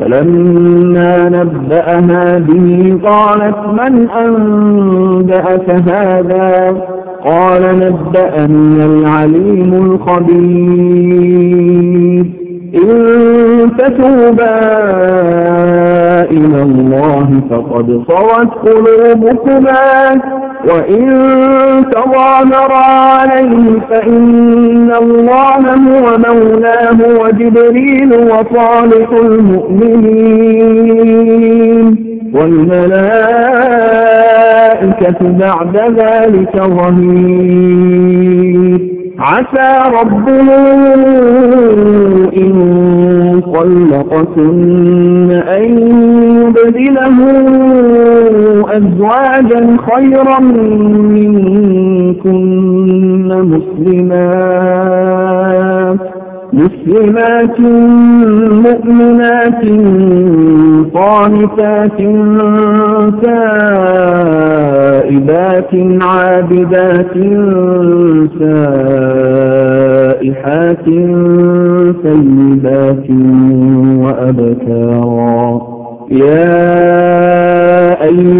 فلما نبأها به قالت من أنبأك هذا؟ قال نبأني العليم الخبير. إن تتوبا إلى الله فقد صوت قلوبكما. وإن تظاهرا عليه فإن الله هو مولاه وجبريل وصالح المؤمنين والملائكة بعد ذلك ظهير عسى ربه إن طلقتن أزواجا خيرا منكن مسلمات مسلمات مؤمنات قانتات تائبات عابدات سائحات سيبات وأبكارا يا أيها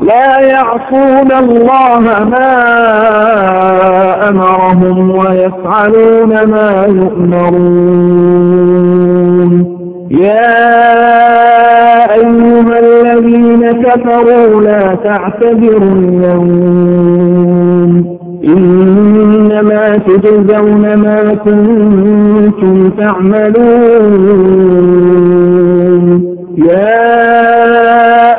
لا يعصون الله ما أمرهم ويفعلون ما يؤمرون. يا أيها الذين كفروا لا تعتذروا اليوم. إنما تجزون ما كنتم تعملون. يا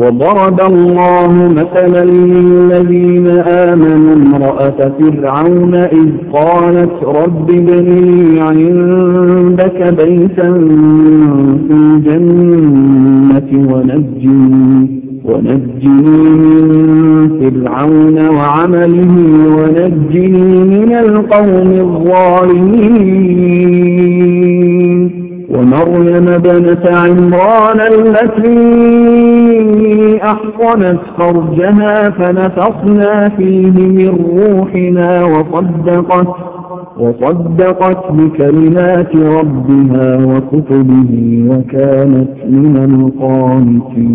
وضرب الله مثلا للذين آمنوا امرأة فرعون إذ قالت رب ابني عندك بيتا في الجنة ونجني ونجني من فرعون وعمله ونجني من القوم الظالمين. ومريم بنت عمران التي أحصنت فرجها فنفخنا فيه من روحنا وصدقت وصدقت بكلمات ربها وكتبه وكانت من القانتين.